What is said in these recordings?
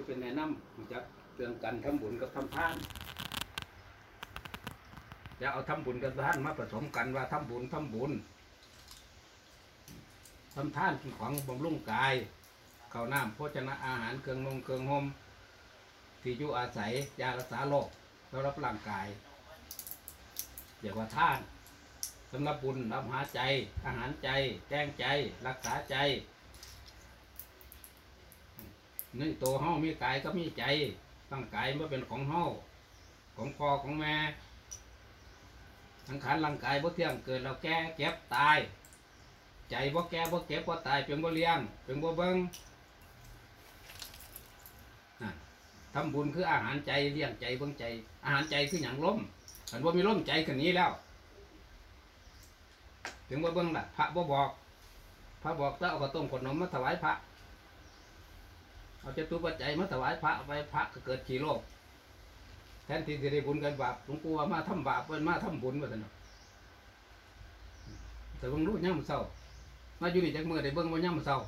ที่เป็นแนะนำรู้จักเรื่องการทำบุญกับทำทานอย่าเอาทำบุญกับทานมาผสมกันว่าทำบุญทำบุญทำทานคือของบำรุงกายข้าวน้ำโภชนะอาหารเครื่องนงเครื่องห่มที่อยู่อาศัยยารักษาโรคสำหรับร่างกายเรียกว่าทานสำหรับบุญรับหาใจ อาหารใจ แจ้งใจ รักษาใจ นี่ตัวเฮามีกายก็มีใจ ตั้งกายมาเป็นของเฮาของพ่อของแม่สังขารร่างกายบ่เที่ยงเกิดเราแก่เก็บตาย ใจบ่แก่บ่เก็บบ่ตายเป็นบ่เลี้ยงเป็นบ่เบิ่งทำบุญคืออาหารใจเลี้ยงใจเบิ่งใจ อาหารใจคือหยังล้มคันบ่มีล้มใจขึ้นนี้แล้ว ถึงบ่เบิ่งล่ะพระบ่บอก พระบอกจะเอาข้าวต้มขนมมาถวายพระ เอาจตุปัจจัยมาถวายพระเอาไปพระก็เกิดขี่โลกแทนที่จะได้บุญกันบาปหลวงปู่ว่ามาทำบาปเป็นมาทำบุญว่าท่านเนาะแต่เบิ่งรู้ย่ำมอเศร้ามาอยู่นี่จักมือได้เบิ่งว่าย่ำมอเศร้า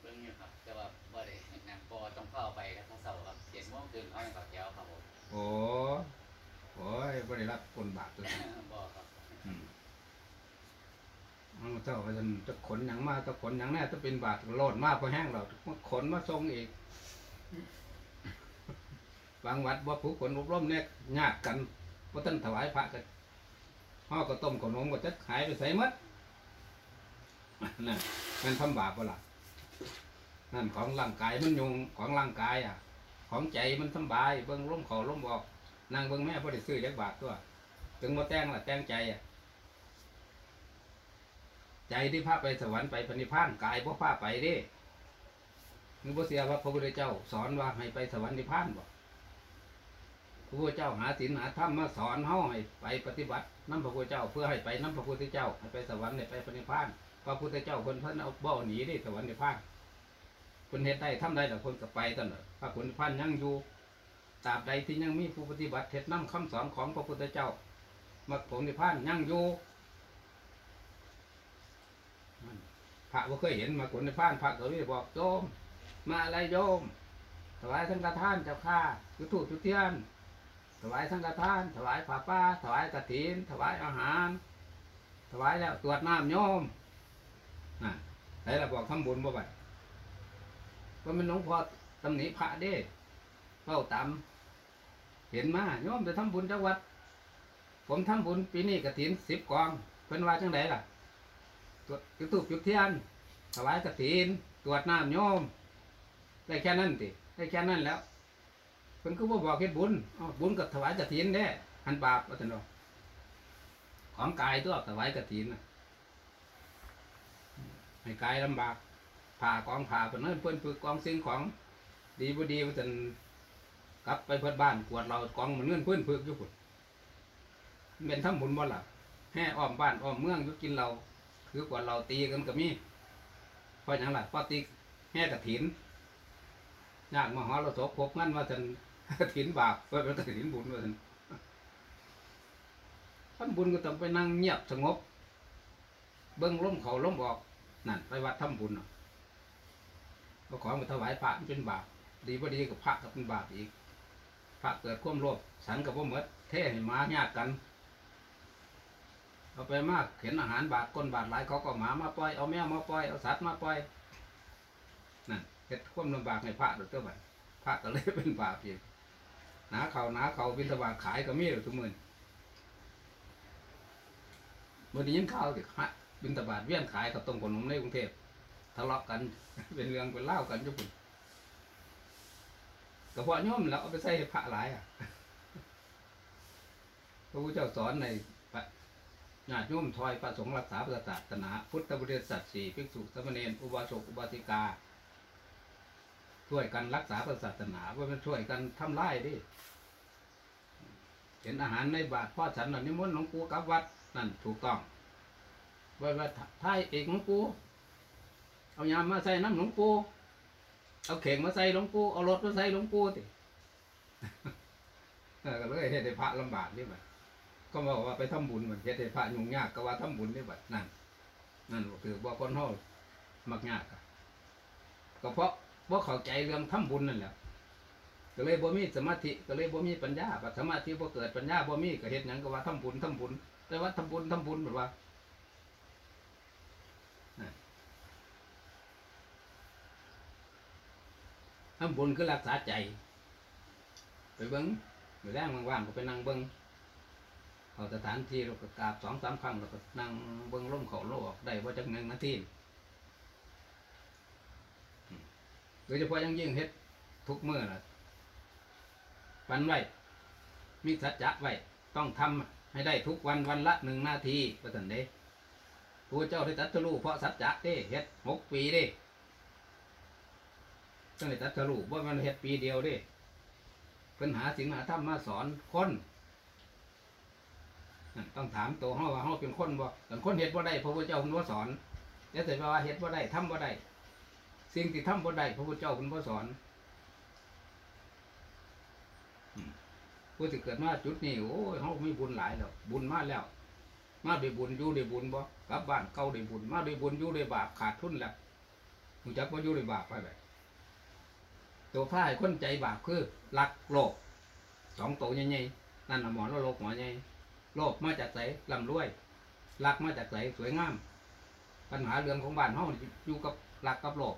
เรื่องนี้ครับแต่ว่าบ่ได้นั่งพอต้องเข้าไปครับถ้าเสาร์ครับเจ็ดโมงครึ่งเขายังกับแก้วครับผมโอ้โอ้ยบ่ได้รับผลบาปตัวนี้บ่ครับอืม เอาเจ้าว่าท่านจะขนหยังมาจะขนหยังแน่จะเป็นบาปโลดมากพอแห้งเราขนมาส่งอีกบางวัดว่าผู้คนอบรมเนี่ยยากกันว่าท่านถวายพระกันห่อก็ต้มขนมก็จะหายไปใส่มัดนั่นมันทำบาปเปล่านั่นของร่างกายมันยงของร่างกายอะ ของใจมันสำบายเบิ้งล้มเขาล้มบอกนั่งเบิ้งแม่พอได้ซื้อเล็กบาทตัว ถึงมาแต่งล่ะแต่งใจอะ ใจที่พาไปสวรรค์ไปปณิพพานกายพวกพาไปเดินึกว่เสียว่าพระพุทธเจ้าสอนว่าให้ไปสวรรค์นิพพานบ่พระพุทธเจ้าหาศีลหาธรรมมาสอนเฮาให้ไปปฏิบัติน้ำพระพุทธเจ้าเพื่อให้ไปน้ำพระพุทธเจ้าให้ไปสวรรค์ให้ไปปณิพพานพระพุทธเจ้าคนเพิ่นเอาบ่หนีดิสวรรค์นิพพานคนเฮ็ดได้ทำได้แต่คนก็ไปตลอดพระคุณนิพพานยังอยู่ตราบใดที่ยังมีผู้ปฏิบัติเท็จน้ำคำสอนของพระพุทธเจ้ามรรคผลนิพพานยังอยู่ พระว่าเคยเห็นมาขนในพานพระก็เลยบอกโยมมาอะไรโยม ถวายสังฆทานเจ้าข้าจุดถูกจุดเทียน ถวายสังฆทาน ถวายผ้าป้า ถวายกฐิน ถวายอาหาร ถวายแล้วตรวจน้ำโยมน่ะไหนเราบอกทำบุญบ่บัดก็มันหลวงพ่อตำหนิพระเด้เข้าตามเห็นมาโยมจะทำบุญจังวัด ผมทำบุญปีนี้กฐินสิบกองเพิ่นว่าจังไดล่ะ ตรวจจุดทูบจุดเทียนถวายกฐินตรวจน้ำโยม ได้แค่นั้นติได้แค่นั้นแล้วเพิ่นก็บ่บอกเฮ็ดบุญอ้าวบุญกับถวายกฐินแน่หันบาปว่าซั่นเนาะของกายตัวถวายกฐินน่ะให้กายลำบากผ่ากองผ่าเพิ่นเอิ้นเพิ่นฝึกกองสิ่งของ ดีบ่ดีว่าซั่นกลับไปเพิ่นบ้านกวดเรากองมันเงินเพิ่อนฝึกอยู่พุ่นแม่นทำบุญบ่ล่ะแห่อ้อมบ้านอ้อมเมืองยู่กินเรา คือกว่าเราตีกันก็มีเพราะอย่างไรเพราะตีแม่กระถินยากมหอเราโสพกงั้นว่าท่านกระถินบาปเพื่อเป็นกระถินบุญว่าท่านท่านบุญก็ต้องไปนั่งเงียบสงบ เบิ้งล้มเขาล้มบอกนั่นไปวัดทำบุญก็ของมาถวายพระมันเป็นบาปดีบ่ดีกับพระก็เป็นบาปอีกพระเกิดความโลภสันกับพ่อมดเท่ให้มายากกัน เอาไปมากเห็นอาหารบาดก้นบาดหลายเขาก็หมามาปล่อยเอาแมวมาปล่อยเอาสัตว์มาปล่อยนั่นเฮ็ดความลำบากให้พระโดยตัวบัดพระก็เลยเป็นบาปอีกหนาเขาหนาเขาบินตบาทขายก็มีอยู่ทุกมื่นมื่อนี้ยินข่าวสิฮะบินตบาทเวียนขายกับตรงขนมในกรุงเทพทะเลาะกันเป็นเรื่องเป็นเล่ากันอยู่ปุ่นก็เพาะโยมแล้วเอาไปใส่พระหลายอะพระพุทธเจ้าสอนใน ญาติโยมทอยประสงค์รักษาพระศาสนา พุทธบริษัทสี่ภิกษุสมเณรอุบาสกอุบาสิกา ช่วยกันรักษาพระศาสนาว่ามันช่วยกันทำไร่ดิเห็นอาหารในบาตรพ่อฉันน่ะนิมนต์หลวงปู่กับวัดนั่นถูกต้องว่าว่าท้ายเอกหลวงปู่เอายามมาใส่น้ำหลวงปู่เอาเข่งมาใส่หลวงปู่เอารถมาใส่หลวงปู่ติเออก็เลยเฮ็ดให้พระลำบากนี่บัด ก็บอกว่าไปทำบุญเหมือนเฮ็ดให้พระยุ่งยากก็ว่าทำบุญนี่บัดนั่นนั่นก็คือว่าคนเฮามักยากก็เพราะบ่เข้าใจเรื่องทำบุญนั่นแหละก็เลยบ่มีสมาธิก็เลยบ่มีปัญญาบัดสมาธิบ่เกิดปัญญาบ่มีก็เฮ็ดหยังก็ว่าทำบุญทำบุญ แต่ว่าทำบุญทำบุญแบบว่าทำบุญคือรักษาใจ ไปเบิ้งไปแรงว่างๆก็ไปนั่งเบิ้ง เขาสถานที่เราก็กราบสองสามครั้งเราก็นั่งเบิ้องร่มเขาโลกได้ว่าจักหนึ่งนาทีอืมโดยเฉพาะอยังยิ่งเฮ็ดทุกเมื่อน่ะปันไว้ มีสัจจะไว้ ต้องทำให้ได้ทุกวันวันละหนึ่งนาทีประสันเด้พระเจ้าได้ตรัสรู้เพราะสัจจะเด้เฮ็ดหกปีเด้ต้องได้ตรัสรู้ว่ามันเฮ็ดปีเดียวเด้เพิ่นหาสิ่งหาธรรมมาสอนคน ต้องถามตัวเฮาว่าเฮาเป็นคนบ่เป็นคนเฮ็ดบ่ได้พระพุทธเจ้าเพิ่นบ่สอนแต่แต่ว่าเฮ็ดบ่ได้ทำบ่ได้สิ่งที่ทำบ่ได้พระพุทธเจ้าเพิ่นบ่สอนผู้ที่เกิดมาจุดนี้โอ้ยเขามีบุญหลายแล้วบุญมากแล้ว มาด้วยบุญอยู่ด้วยบุญบ่กลับบ้านเก่าด้วยบุญมาด้วยบุญอยู่ด้วยบาปขาดทุนแล้วหูจักว่าอยู่ด้วยบาปไปแบบตัวพายคนใจบาปคือรักโลกสองตัวใหญ่ๆนั่นหมอนว่าโลกหมอใหญ่ โลภมาจากไหนลำรวยรักมาจากไหนสวยงาม ปัญหาเรื่องของบ้านเฮาอยู่กับรักกับโลก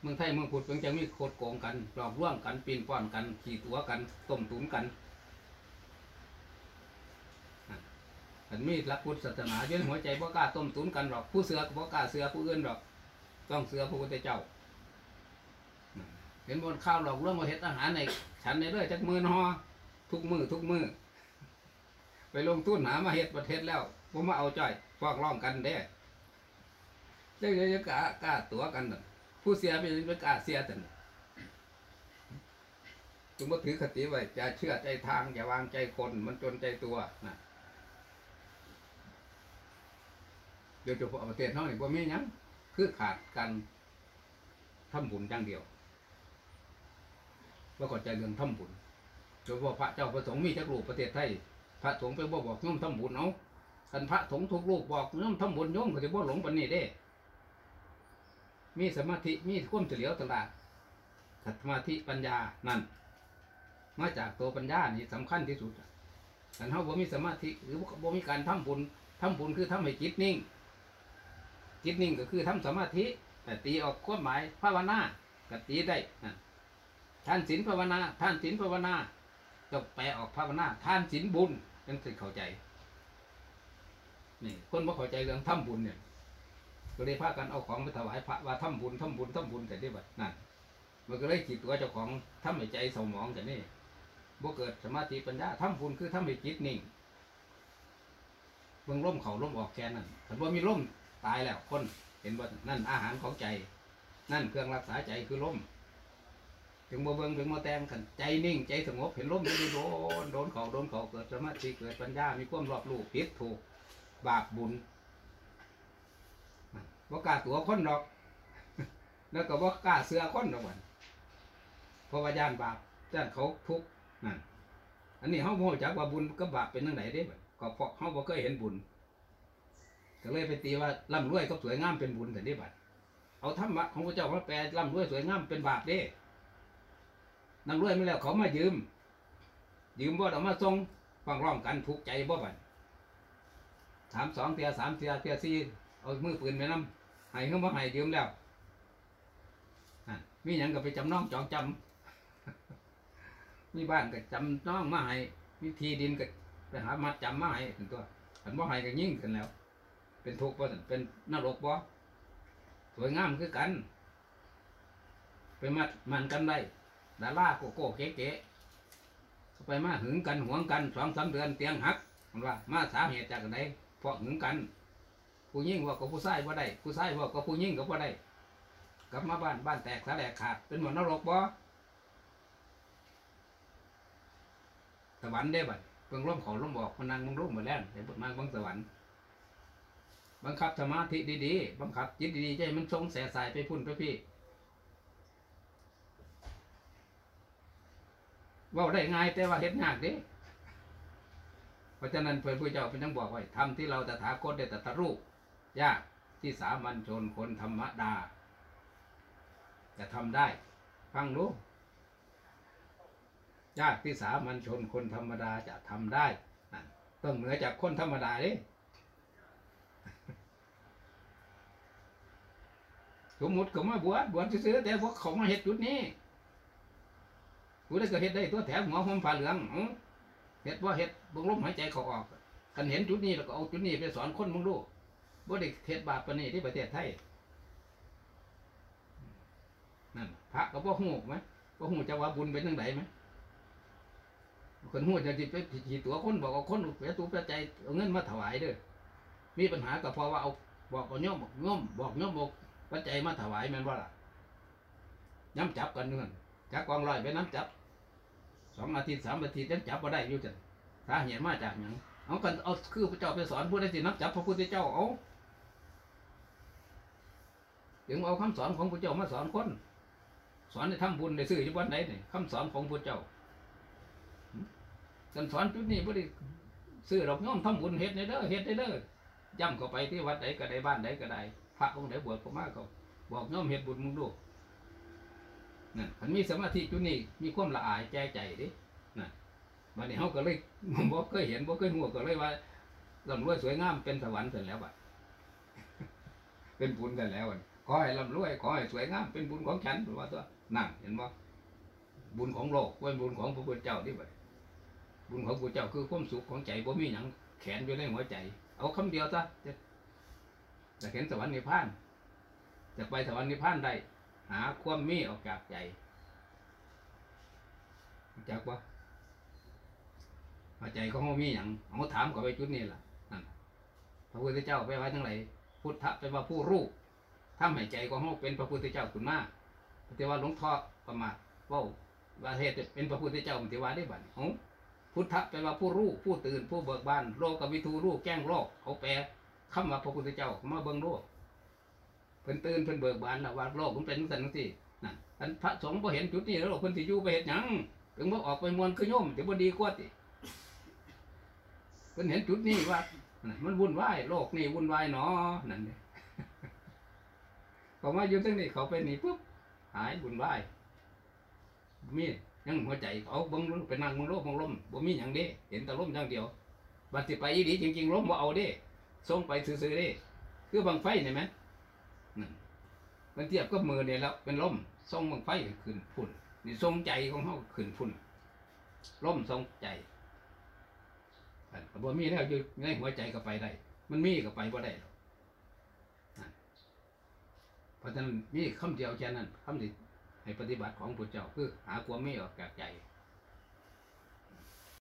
เมืองไทยเมืองพุทธเมืองจะมีโคดโกงกันหลอกลวงกันปีนป้อนกัน ขี่ตัวกันต้มตุ๋นกันอันมีหลักพุทธศาสนาอยู่ในหัวใจบ่กล้าต้มตุ๋นกันหรอกผู้เสือก็บ่กล้าเสือผู้อื่นหรอก ต้องเสือพระพุทธเจ้า เห็นบนข้าวหลอกลวงมาเฮ็ดอาหารในฉันในเรื่อยจักมือนหอ ทุกมือทุกมือไปลงทุนหามาเฮ็ดประเทศแล้วผมมาเอาจ้อยฟอกร้องกันเด้เจ้าจะกล้ากล้าตัวกันน่ะผู้เสียเป็นเป็นกล้าเสียแต่จงมาถือคติไว้จะเชื่อใจทาง อย่าวางใจคน มันจนใจตัวนะโดยเฉพาะประเทศเท่านี้ว่ามีหยังคือขาดการทำบุญอย่างเดียวว่าก็ใจเรื่องทำบุญ โดยเฉพาพระเจ้าพระสงฆ์มีจักรูปประเทศไทย พระสงฆ์ไปบ่บอกโยมทำบุญเอาคันพระสงฆ์ทุกรูปบอกโยมทำบุญโยมก็จะบ่หลงปันนี้เด้ มีสมาธิ มีความเฉลียวตลาดสมาธิปัญญา นั่น มาจากตัวปัญญานี่สำคัญที่สุดแต่ถ้าบ่มีสมาธิหรือบ่มีการทำบุญทำบุญคือทำให้จิตนิ่ง จิตนิ่งก็คือทำสมาธิ แต่ตีออกความหมายภาวนาก็ตีได้นะท่านศีลภาวนา ท่านศีลภาวนา ต้องแปลออกภาวนาท่านศีลบุญนั่นคือเข้าใจ นี่คนบ่เข้าใจเรื่องทำบุญเนี่ยก็เลยพากันเอาของไปถวายพระว่าทำบุญทำบุญทำบุญแต่ที่บัดนั่นมันก็เลยจิตตัวเจ้าของทำให้ใจเศร้าหมองแต่นี่บ่เกิดสมาธิปัญญาทำบุญคือทำให้จิตนิ่งเบิ่งร่มเขาร่มออกแค่นั้นถ้าบ่มีร่มตายแล้วคนเห็นว่านั่นอาหารของใจ นั่นเครื่องรักษาใจคือร่ม ถึงบ่เบิ่งถึงบ่แต่งกันใจนิ่งใจสงบเห็นร่มจะโดนโดนเขาโดนเขาเกิดสมาธิเกิดปัญญา มีความรอบรู้ผิดถูกบาปบุญบ่ากล้าตัวคนดอก แล้วก็บ่ากล้าเสือคนดอกวันเพราะว่าย่านบาปย่านเขาทุกนั่นอันนี้เฮาบ่จักว่าบุญกับบาปเป็นจังไดเด้บัดก็เพราะเฮาบ่เคยเห็นบุญก็เลยไปตีว่าร่ำรวยกับสวยงามเป็นบุญแต่เด้บัดเอาธรรมะของพระเจ้ามาแปลร่ำรวยสวยงามเป็นบาปเด้ นำรวยมาแล้วเขามายืม ยืมบ่เอามาส่งฟังร้องกันทุกใจบ่บัดถามสองเทียสามเทียเทียสี่เอามือปืนไปนำให้เขามาให้ยืมแล้วมีหยังก็ไปจำน้องจองจำมีบ้านก็จำน้องมาให้มีที่ดินก็ไปหามัดจำมาให้ถึงตัวอันบ่ให้ก็ยิ่งกันแล้ว เป็นทุกข์บ่เป็นนรกบ่สวยงามคือกัน ไปมัดมันกันได้ ดาราโกโก้เก๋ๆไปมาหึงกันหวงกันสองสามเดือนเตียงหักมันว่ามาสาเหตุจากไหนเพราะหึงกันผู้ยิ่งว่ากับผู้ชายว่าได้ผู้ชายว่ากับผู้ยิ่งกับว่าได้กลับมาบ้านบ้านแตกสาแหลกขาดเป็นหมือนนรกบ่สวรรค์ได้บัดเพิ่งร่มเขาร่มบอกมันนั่งมึงร่มหมดแล้วเดี๋ยวนั่งเบังสวรรค์บังคับสมาธิดีๆบังคับจิตดีๆใจมันทรงแสสายไปพุ่นไปพี่ ว่าได้ง่ายแต่ว่าเฮ็ดยากเด้เพราะฉะนั้นพระพุทธเจ้าเป็นต้องบอกไว้ทำที่เราตถาคตได้ตรัสรู้ยากที่สามัญชนคนธรรมดา จะทำได้ ฟังรู้ยากที่สามัญชนคนธรรมดาจะทำได้ต้องเหนือจากคนธรรมดาเด้สมมติเขามาบวชบวชซื้อแต่พวกเขามาเฮ็ดจุดนี้ กูได้ก็เฮ็ดได้ตัวแถมหัวหอมผ้าเหลืองเอ้าเฮ็ดว่าเฮ็ดบงลมหายใจเขาออกกันเห็นจุดนี้แล้วก็เอาจุดนี้ไปสอนคนมึงดูบ่ได้เฮ็ดบาปปนีที่ประเทศไทยนั่นพระก็บ่ฮู้ไหมบ่ฮู้จะว่าบุญเป็นจังไดไหมคนฮู้จะสิไปถีตัวคนบอกเอาคนไปตัวไปใจเอาเงินมาถวายเด้อมีปัญหาก็เพราะว่าเอาบอกเอาโยมบอกโยมบอกโยมบอกปัจจัยมาถวายแม่นว่าล่ะย้ำจับกันเนื่อน จากกองร้อยไปน้ำจับสองอาทิตย์สามอาทิตย์ยังจับมาได้อยู่จังสาเหตุมาจากหยังเอากันเอาคือพระเจ้าไปสอนผู้ใดสินับจับพระพุทธเจ้าเอาถึงเอาคำสอนของพระเจ้ามาสอนคน สอนในทำบุญในสื่อที่วันไหนนี่คำสอนของพระเจ้ากันสอนจุดนี้บ่ได้ซื้อดอกย่อมทำบุญเฮ็ดในเด้อเฮ็ดในเด้อย่ำเข้าไปที่วัดใดก็ได้บ้านใดก็ได้พระองค์ไหนบวชก็มาก็บอกโยมเฮ็ดบุญมึงดู นั่นมันมีสมาธิจุดนี้มีความละอายแก้ใจดินั่นบัดนี้เฮาก็เลยบ่เคยเห็นบ่เคยฮู้ก็เลยว่าลำรวยสวยงามเป็นสวรรค์เสร็จแล้วบัดเป็นบุญกันแล้วบัดขอให้ร่ำรวยขอให้สวยงามเป็นบุญของฉันหรือว่าตัวนั่นเห็นบ่บุญของโลกเป็นบุญของพระพุทธเจ้าดิบัดบุญของพระพุทธเจ้าคือความสุขของใจบ่มีหยังแขนอยู่ในหัวใจ เอาคำเดียวซะจะจะเห็นสวรรค์นิพพานจะไปสวรรค์นิพพานได้ หาความมีออกจากใจจากว่าใจของเขามีอย่างเอาถามก็ไปจุดนี้ล่ะนั่นพระพุทธเจ้าไปไว้ทั้งไหนพุทธะเป็นว่าผู้รู้ทำให้ใจของเขาเป็นพระพุทธเจ้าขึ้นมาแต่ว่าหลวงพ่อประมาทว่าว่าเหตุเป็นพระพุทธเจ้ามันที่ว่าได้บัดนี้เอ้าพุทธะเป็นว่าผู้รู้ผู้ตื่นผู้เบิกบานโลกวิทูรู้แก้งโลกเขาแปลคำว่าพระพุทธเจ้ามาเบิ่งโลก เพิ่นตื่นเพิ่นเบิกบานแล้วว่าโลกมันเป็นจันจังซี่นั่นอันพระสงฆ์บ่เห็นจุดนี้แล้วเพิ่นสิอยู่ไปเฮ็ดหยังถึงบ่ออกไปมวนคือโยมสิบ่ดีกว่าติเพิ่นเห็นจุดนี้ว่ามันมันวุ่นวายโลกนี่วุ่นวายหนอนั่นเด้พอมาอยู่ตรงนี้เขาไปนี่ปุ๊บหายวุ่นวายมียังหัวใจเขาบิ่งลงไปนั่งเบิ่งโลกมองลมบ่มีหยังเด้เห็นแต่ลมอย่างเดียวบัดสิไปอีหลีจริงๆลมบ่เอาเด้ส่งไปซื้อๆนี่คือบังไฟเห็นไหม นั่นมันเทียบกับมือเนี่ยแล้วเป็นลมส่งบังไฟขึ้นพุ่นนี่ทรงใจของเขาขึ้นพุ่นลมทรงใจอันบ่มีแล้วอยู่ในหัวใจก็ไปได้ มันมีก็ไปบ่ได้หรอกเพราะฉะนั้นมีคำเดียวแค่นั้นคำที่ให้ปฏิบัติของพระเจ้าคือ หาความไม่ออกจากใจ